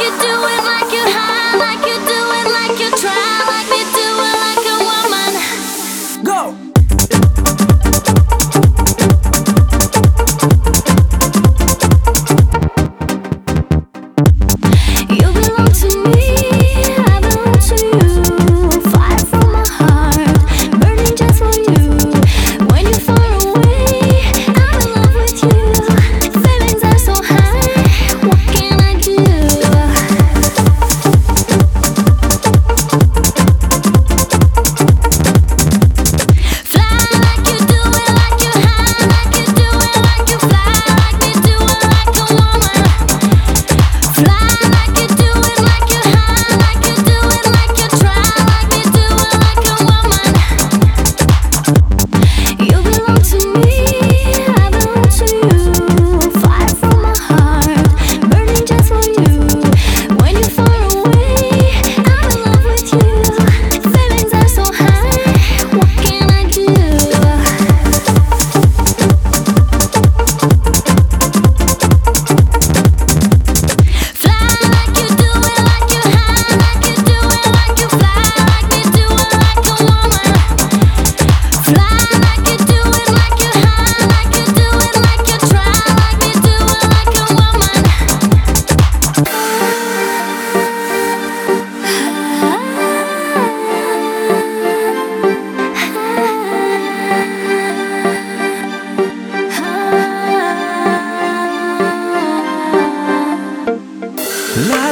you do it, like you high, La